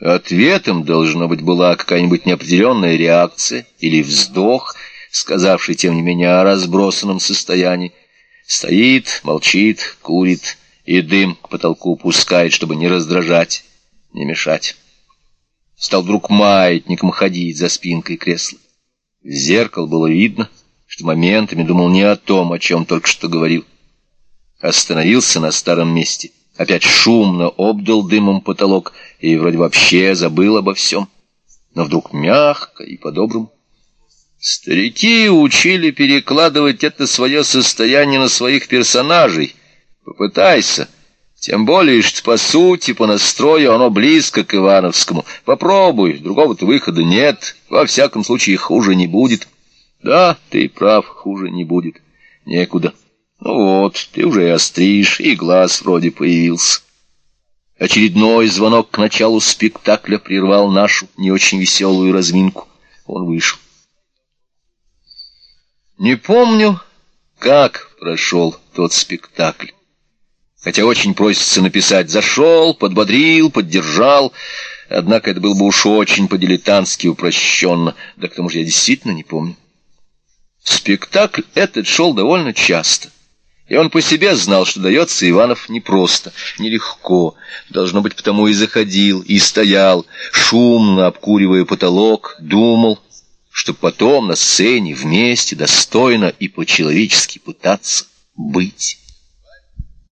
Ответом, должно быть, была какая-нибудь неопределенная реакция или вздох, сказавший, тем не менее, о разбросанном состоянии. Стоит, молчит, курит и дым к потолку пускает, чтобы не раздражать, не мешать. Стал вдруг маятником ходить за спинкой кресла. В зеркало было видно, что моментами думал не о том, о чем только что говорил. Остановился на старом месте — опять шумно обдал дымом потолок и вроде вообще забыл обо всем. Но вдруг мягко и по-доброму. Старики учили перекладывать это свое состояние на своих персонажей. Попытайся. Тем более, что по сути, по настрою оно близко к Ивановскому. Попробуй, другого-то выхода нет. Во всяком случае, хуже не будет. Да, ты прав, хуже не будет. Некуда. Ну вот, ты уже и остришь, и глаз вроде появился. Очередной звонок к началу спектакля прервал нашу не очень веселую разминку. Он вышел. Не помню, как прошел тот спектакль. Хотя очень просится написать «зашел», «подбодрил», «поддержал». Однако это было бы уж очень по-дилетантски упрощенно. Да к тому же я действительно не помню. Спектакль этот шел довольно часто. И он по себе знал, что дается Иванов непросто, нелегко. Должно быть, потому и заходил, и стоял, шумно обкуривая потолок, думал, чтобы потом на сцене вместе достойно и по-человечески пытаться быть.